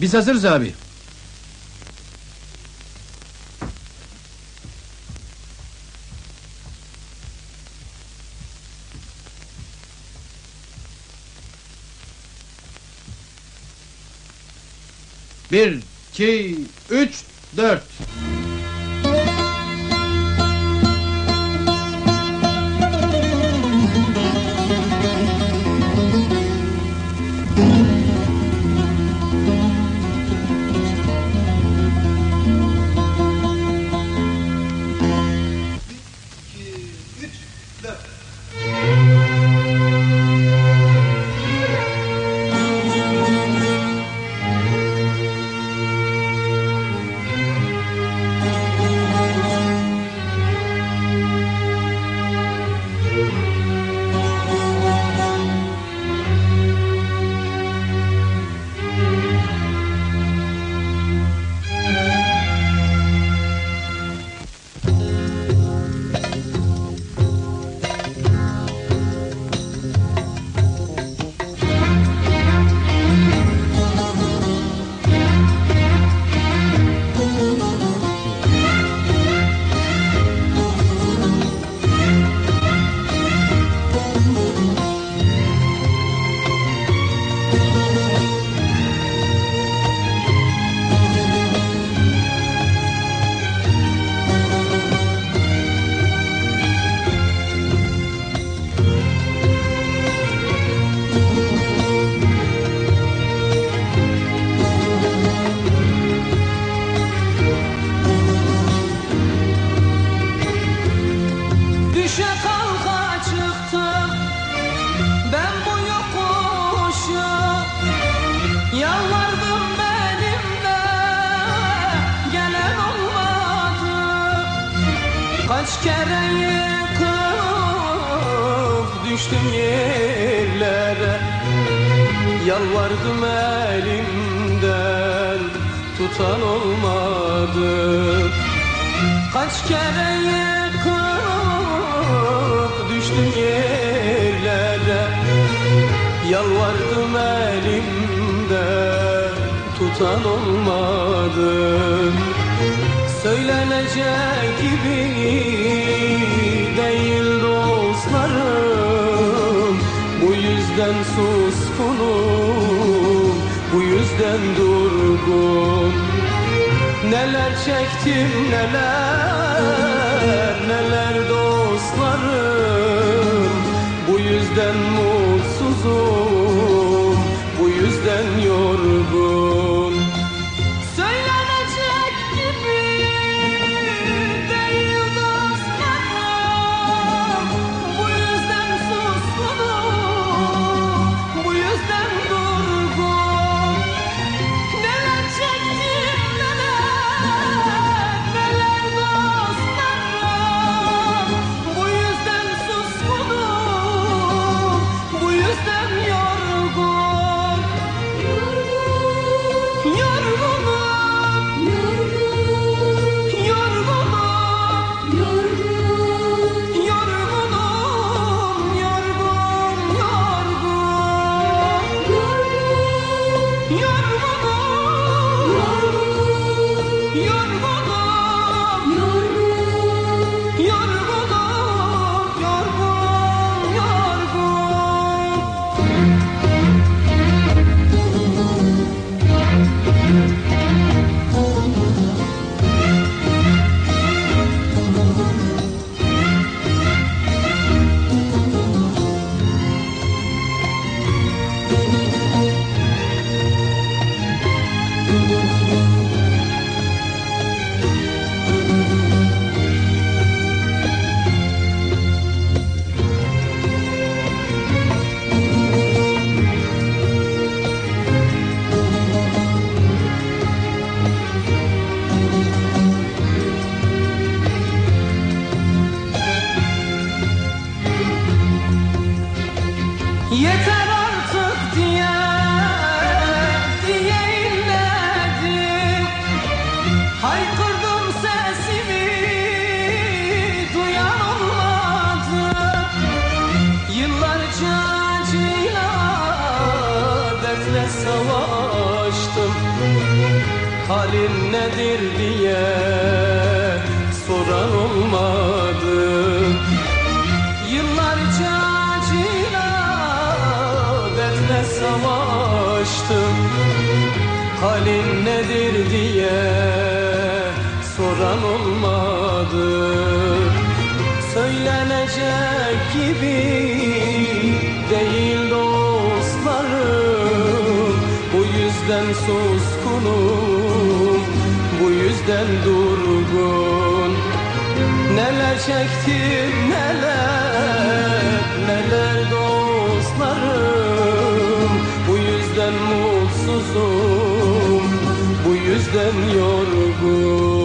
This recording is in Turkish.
Biz hazırız abi. Bir, iki, üç, dört. Yalvardım benimle gelen olmadı. Kaç kere yıkıp yerlere. Yalvardım elimden tutan olmadı. Kaç kere yıkıp düştüm yerlere. Yalvardım elimde tutan olmadı. Söylenecek gibi değil dostlarım. Bu yüzden suskunum, bu yüzden durgun. Neler çektim neler neler dostlarım. Bu yüzden mutsuzum 也在。Soran olmadı. Söylenecek gibi değil dostlarım. Bu yüzden suskunum, bu yüzden durgun. Neler çektim neler, neler dostlarım. Bu yüzden mutsuzum, bu yüzden yorgun